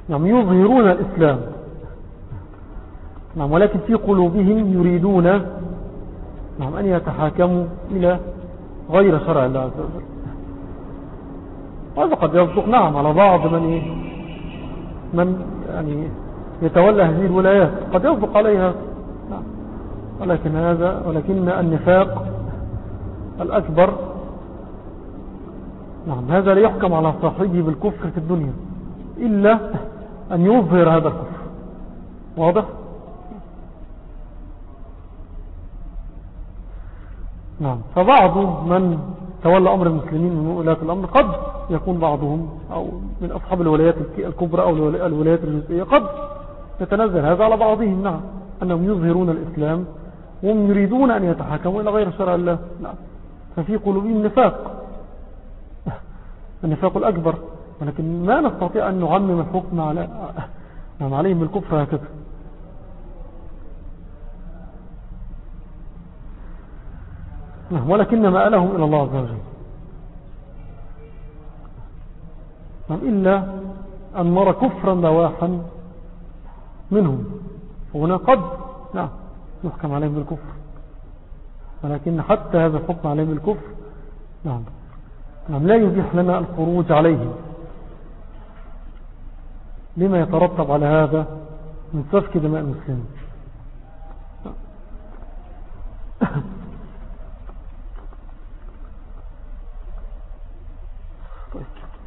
نعم يظهرون الإسلام. نعم ولكن في قلوبهم يريدون نعم أن يتحاكموا إلى غير شرع الله عز وجل. وهذا قد يصدق نعم على بعض من إيه؟ من يعني يتولى هذه الولايات. قد يصدق عليها ولكن هذا ولكن النفاق الأكبر. نعم هذا لا يحكم على صاحبه بالكفر في الدنيا إلا أن يظهر هذا الكفر. واضح؟ نعم فبعض من تولى أمر المسلمين من ولاة الأمر قد يكون بعضهم أو من أصحاب الولايات الكبرى أو الولايات الجزئية قد يتنزل هذا على بعضهم. نعم أنهم يظهرون الإسلام وهم يريدون أن يتحكموا إلى غير شرع الله. نعم. ففي قلوبهم نفاق. النفاق الأكبر. ولكن ما نستطيع أن نعمم الحكم على نعم عليهم بالكفر هكذا. ولكن مآلهم إلى الله عز وجل. نعم. إلا أن نرى كفرا بواحا منهم. وهنا قد. نعم. يحكم عليهم بالكفر. ولكن حتى هذا الحكم عليهم بالكفر. نعم. نعم لا يبيح لنا الخروج عليهم. لما يترتب على هذا من سفك دماء المسلمين.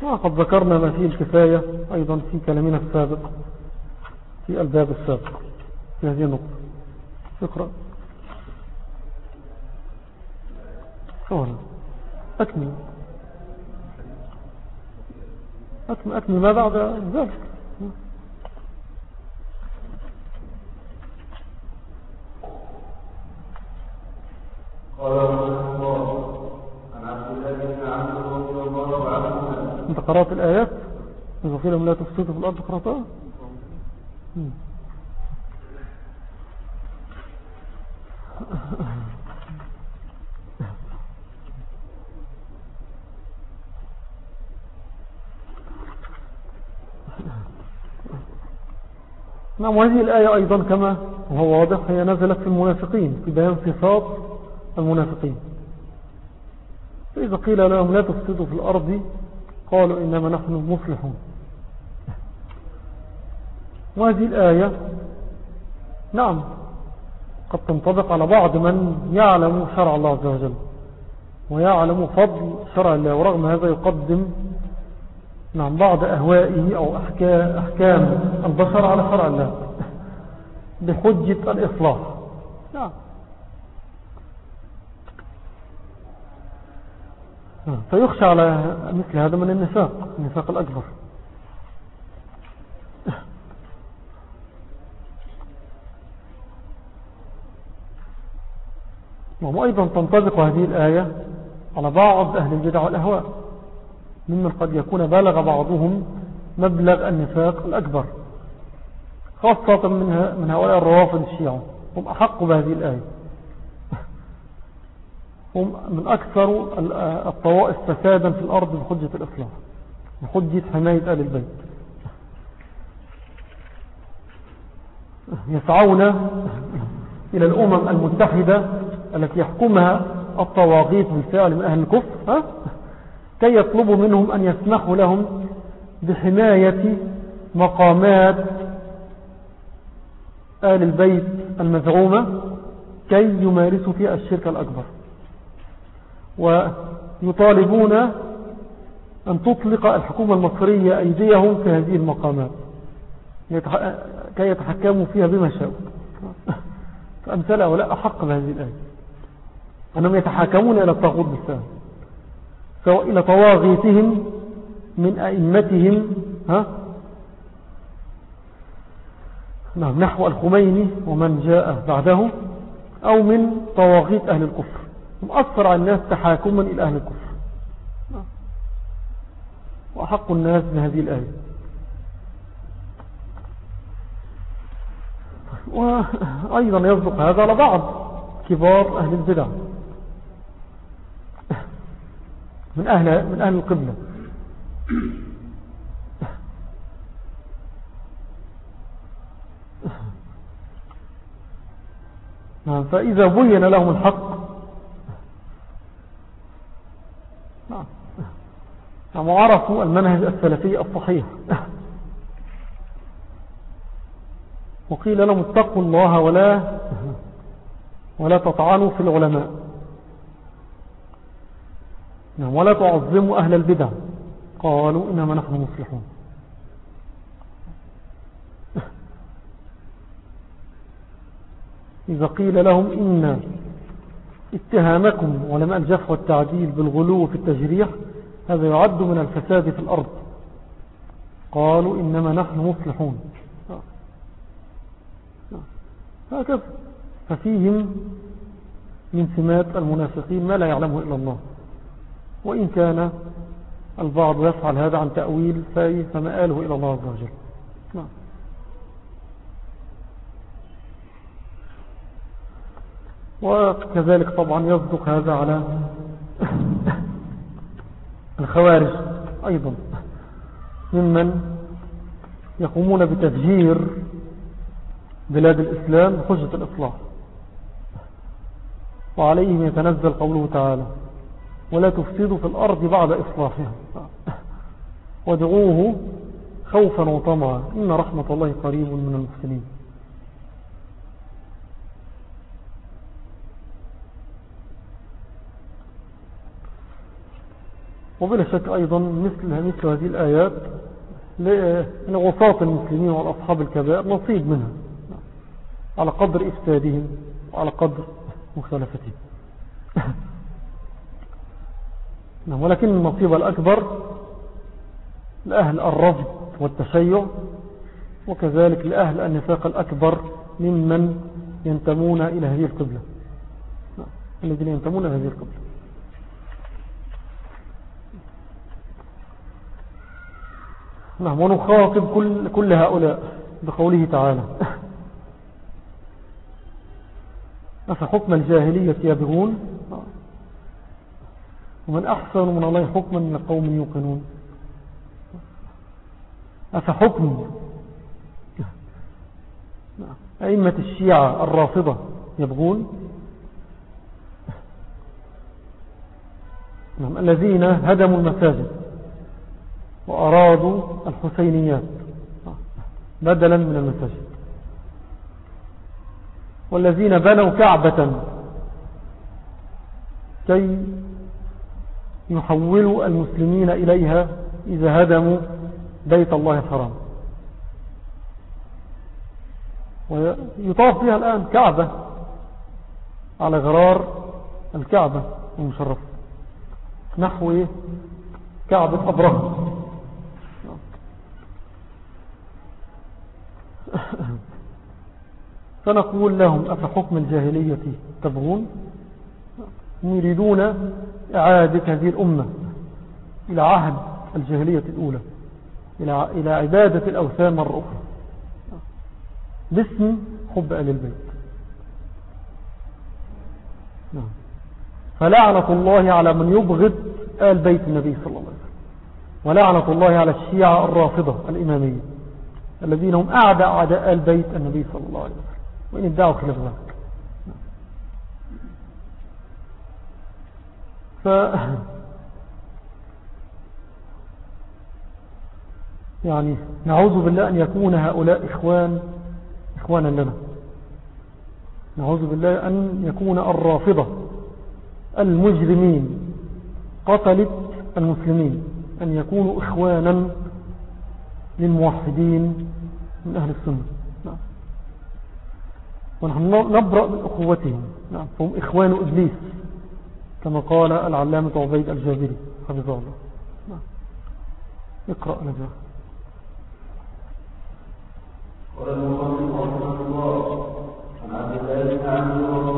وقد ذكرنا ما فيه الكفاية أيضا في كلامنا السابق في الباب السابق. في هذه النقطة. شكرا شكرا أكمل. أكمل, أكمل. ما بعد ذلك؟ قال الله عن عبد الله بن عمرو رضي الله عنه أنت قرأت الآيات؟ إذا قيل لا تفسدوا في الأرض قرأتها؟ نعم وهذه الآية أيضا كما هو واضح هي نزلت في المنافقين في بيان صفات المنافقين. فإذا قيل لهم لا تفسدوا في الأرض قالوا إنما نحن مصلحون وهذه الآية نعم قد تنطبق على بعض من يعلم شرع الله عز وجل ويعلم فضل شرع الله ورغم هذا يقدم نعم بعض أهوائه أو أحكام البشر على شرع الله بحجة الإصلاح. نعم. فيخشى على مثل هذا من النفاق النفاق الأكبر. وأيضا تنطبق هذه الآية على بعض أهل البدع والأهواء. ممن قد يكون بلغ بعضهم مبلغ النفاق الأكبر خاصة من, هؤلاء الروافض الشيعة. هم أحق بهذه الآية. هم من أكثر الطوائف فسادا في الأرض بحجة الإصلاح بحجة حماية آل البيت. يسعون إلى الأمم المتحدة التي يحكمها الطواغيت بالفعل من أهل الكفر ها؟ كي يطلبوا منهم أن يسمحوا لهم بحماية مقامات آل البيت المزعومة كي يمارسوا فيها الشرك الأكبر. ويطالبون أن تطلق الحكومة المصرية أيديهم في هذه المقامات. كي يتحكموا فيها بما شاءوا. فأمثال أولاء أحق بهذه الآية. أنهم يتحاكمون إلى الطاغوت سواء إلى طواغيتهم من أئمتهم ها؟ نعم نحو الخميني ومن جاء بعده أو من طواغيت أهل الكفر. هم أسرع الناس تحاكما إلى أهل الكفر. وأحق الناس بهذه الآية. وأيضا يصدق هذا على بعض كبار أهل البدع. من أهل, من أهل القبلة نعم فإذا بين لهم الحق. نعم وعرفوا المنهج السلفي الصحيح. وقيل لهم اتقوا الله ولا ولا تطعنوا في العلماء. نعم ولا تعظموا أهل البدع. قالوا إنما نحن مصلحون. إذا قيل لهم إن اتهامكم علماء الجف والتعديل بالغلو في التجريح هذا يعد من الفساد في الأرض. قالوا إنما نحن مصلحون. هكذا. ففيهم من سمات المنافقين ما لا يعلمه إلا الله. وإن كان البعض يفعل هذا عن تأويل فمآله إلى الله عز وجل. نعم. وكذلك طبعا يصدق هذا على الخوارج أيضا. ممن يقومون بتفجير بلاد الإسلام حجة الإصلاح. وعليهم يتنزل قوله تعالى ولا تفسدوا في الأرض بعد إصلاحها. وادعوه خوفا وطمعا. إن رحمة الله قريب من المحسنين وبلا شك أيضا مثل, مثل هذه الآيات لغصاة المسلمين والأصحاب الكبائر نصيب منها. على قدر إفسادهم وعلى قدر مخالفتهم. نعم ولكن النصيب الأكبر لأهل الرفض والتشيع وكذلك لأهل النفاق الأكبر ممن ينتمون إلى هذه القبلة نعم. الذين ينتمون إلى هذه القبلة نعم ونخاطب كل, كل هؤلاء بقوله تعالى أفحكم الجاهلية يبغون ومن أحسن من الله حكما من قوم يوقنون. أفحكم؟ أئمة الشيعة الرافضة يبغون؟ نعم الذين هدموا المساجد وأرادوا الحسينيات بدلا من المساجد. والذين بنوا كعبة كي يحولوا المسلمين إليها إذا هدموا بيت الله الحرام ويطاف بها الآن كعبة على غرار الكعبة المشرفة نحو؟ كعبة أبرهة فنقول لهم أفحكم الجاهلية تبغون يريدون إعادة هذه الأمة إلى عهد الجاهلية الأولى إلى عبادة الأوثان مرة أخرى. باسم حب أهل البيت. نعم. فلعنة الله على من يبغض آل بيت النبي صلى الله عليه وسلم. ولعنة الله على الشيعة الرافضة الإمامية الذين هم أعداء أعداء آل بيت النبي صلى الله عليه وسلم. وإن ادعوا خلاف ذلك يعني نعوذ بالله أن يكون هؤلاء إخوان إخوانا لنا نعوذ بالله أن يكون الرافضة المجرمين قتلت المسلمين أن يكونوا إخوانا للموحدين من أهل السنة نعم. ونحن نبرأ من أخوتهم نعم. فهم إخوان إبليس كما قال العلامة عبيد الجابري حفظه الله نعم. اقرأ نجاح قال المصنف الله عن عبد الله بن رضي الله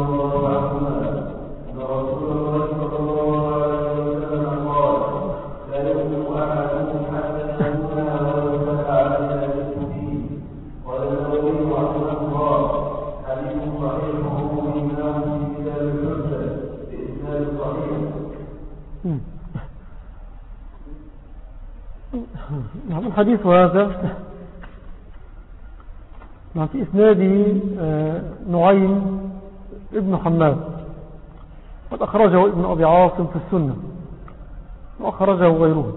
الحديث هذا. في إسناده آه، نعيم ابن حماد. قد أخرجه ابن أبي عاصم في السنة. وأخرجه غيره.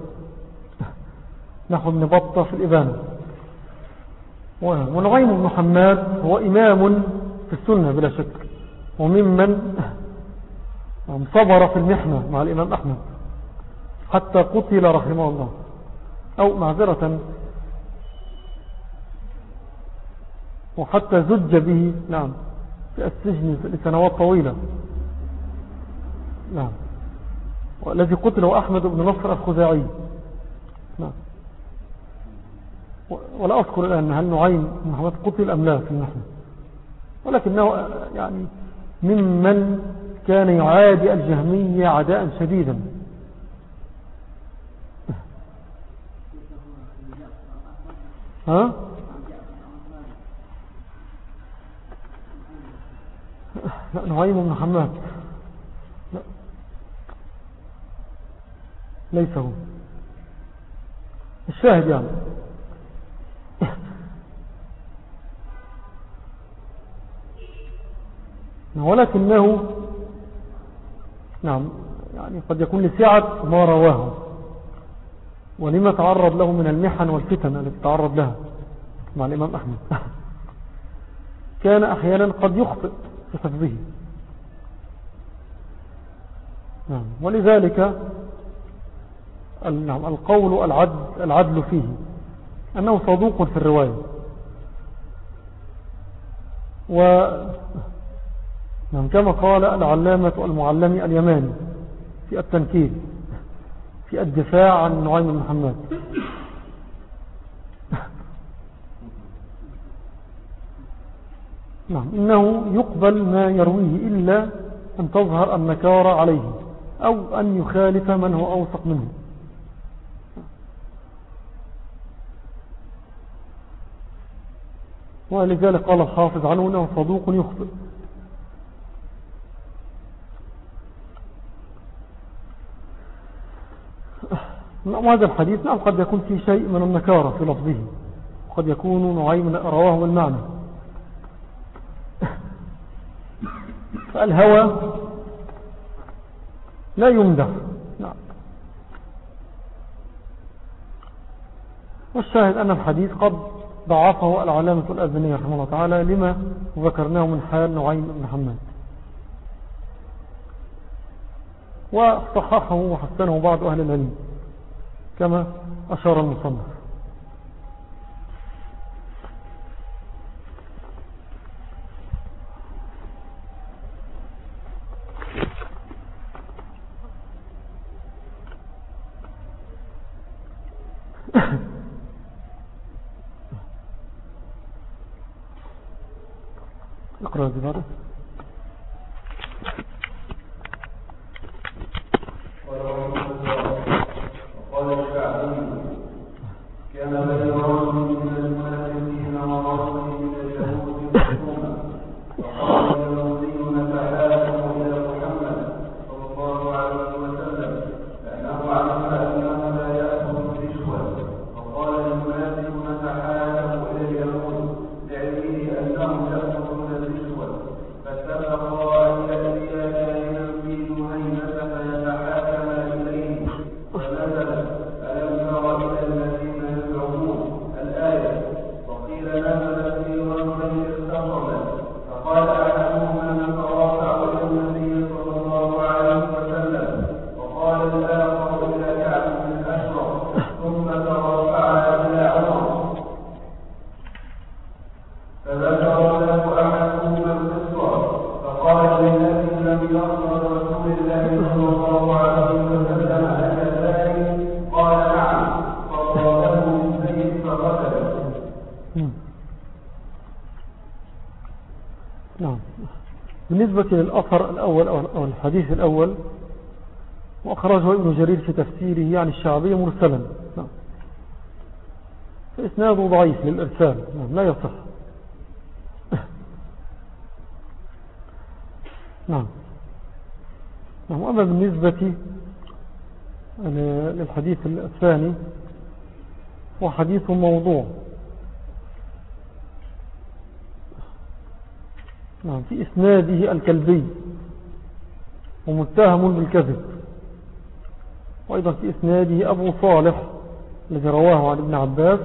نحو ابن بطة في الإبانة. ونعيم بن حماد هو إمام في السنة بلا شك. وممن صبر في المحنة مع الإمام أحمد. حتى قتل رحمه الله. أو معذرة. وحتى زج به نعم في السجن لسنوات طويلة. نعم. والذي قتله أحمد بن نصر الخزاعي. نعم. ولا أذكر الآن هل نعيم محمد قتل أم لا في المحنة ولكنه يعني ممن كان يعادي الجهمية عداء شديدا. ها؟ لا نعيم بن حماد. لا ليس هو. الشاهد يعني. ولكنه نعم يعني قد يكون لسعة ما رواه. ولما تعرض له من المحن والفتن التي تعرض لها مع الإمام أحمد. كان أحيانا قد يخطئ في حفظه نعم. ولذلك نعم القول العدل, العدل فيه أنه صدوق في الرواية. و نعم كما قال العلامة المعلمي اليماني في التنكيل في الدفاع عن نعيم محمد. نعم إنه يقبل ما يرويه إلا أن تظهر النكارة عليه أو أن يخالف من هو أوثق منه. ولذلك قال الحافظ عنه أنه صدوق يخطئ نعم هذا الحديث؟ نعم قد يكون في شيء من النكارة في لفظه. وقد يكون نعيم رواه بالمعنى فالهوى لا يمدح نعم. والشاهد أن الحديث قد ضعفه العلامة الأذنية رحمه الله تعالى لما ذكرناه من حال نعيم بن محمد. وصححه وحسنه بعض أهل العلم. كما أشار المصنف. اقرأ بالنسبة الأول وأخرجه ابن جرير في تفسيره عن الشعبية مرسلا. نعم. فإسناده ضعيف للإرسال. نعم. لا يصح. نعم. نعم أما بالنسبة للحديث الثاني هو حديث موضوع. نعم في إسناده الكلبي. ومتهم بالكذب. وأيضا في إسناده أبو صالح الذي رواه عن ابن عباس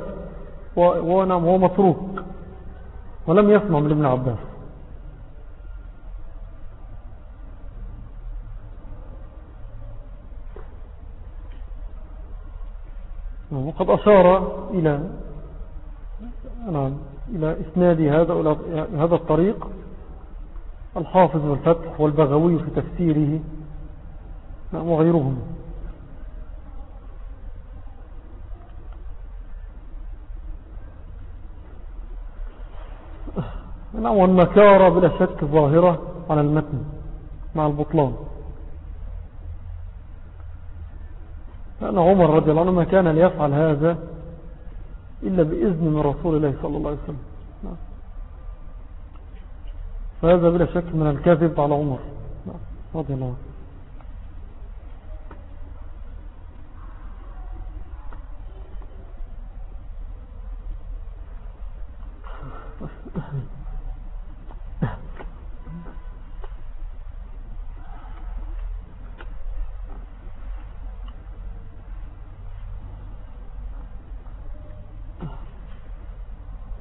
ونعم هو متروك ولم يسمع من ابن عباس. نعم، وقد أشار إلى نعم إلى إسناد هذا هذا الطريق. الحافظ والفتح والبغوي في تفسيره وغيرهم نعم والنكارة بلا شك ظاهرة على المتن مع البطلان لأن عمر رضي الله عنه ما كان ليفعل هذا إلا بإذن من رسول الله صلى الله عليه وسلم. فهذا بلا شك من الكذب على عمر نعم. رضي الله عنه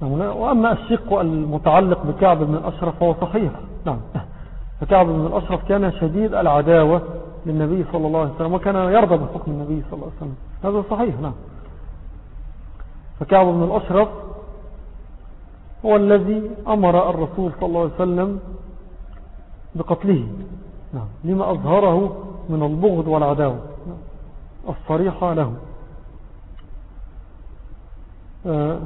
وأما الشق المتعلق بكعب بن الأشرف فهو صحيح. نعم. فكعب بن الأشرف كان شديد العداوة للنبي صلى الله عليه وسلم وكان يرضى بحكم النبي صلى الله عليه وسلم. هذا صحيح. نعم. فكعب بن الأشرف هو الذي أمر الرسول صلى الله عليه وسلم بقتله. نعم. لما أظهره من البغض والعداوة. نعم. الصريحة له. آه.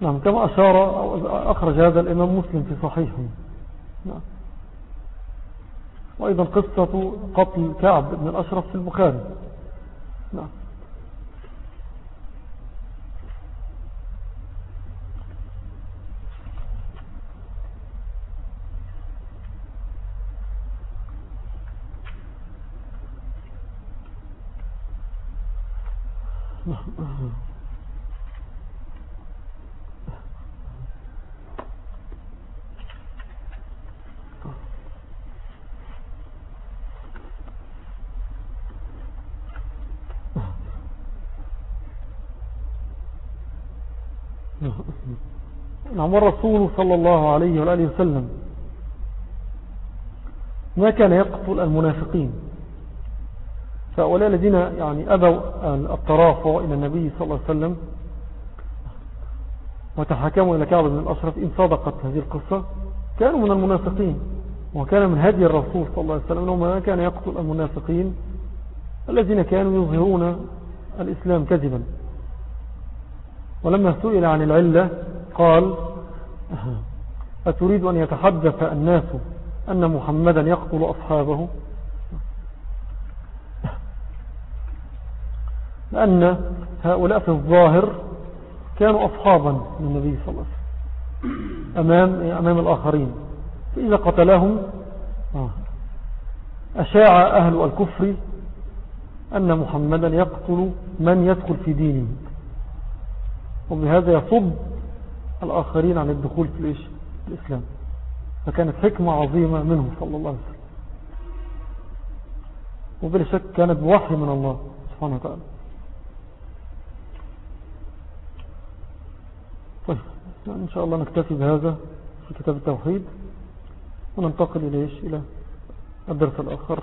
نعم كما أشار أو أخرج هذا الإمام مسلم في صحيحه. نعم. وأيضا قصة قتل كعب بن الأشرف في البخاري. نعم. نعم. نعم والرسول صلى الله عليه وآله وسلم ما كان يقتل المنافقين. فأولا الذين يعني أبوا الترافع إلى النبي صلى الله عليه وسلم وتحكموا إلى كعب بن الأشرف إن صدقت هذه القصة كانوا من المنافقين وكان من هدي الرسول صلى الله عليه وسلم أنه ما كان يقتل المنافقين الذين كانوا يظهرون الإسلام كذبا. ولما سئل عن العلة قال أتريد أن يتحدث الناس أن محمدا يقتل أصحابه؟ لأن هؤلاء في الظاهر كانوا أصحابا للنبي صلى الله عليه وسلم. أمام, أمام الآخرين. فإذا قتلهم أشاع أهل الكفر أن محمدا يقتل من يدخل في دينه. وبهذا يصب الآخرين عن الدخول في الإيش؟ الإسلام. فكانت حكمة عظيمة منه صلى الله عليه وسلم. وبلا شك كانت بوحي من الله سبحانه وتعالى. طيب إن شاء الله نكتفي بهذا في كتاب التوحيد وننتقل إليش إلى الدرس الآخر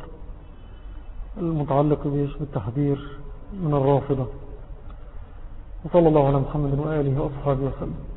المتعلق بإيش؟ بالتحذير من الرافضة. وصلى الله على محمد وآله وأصحابه وسلم.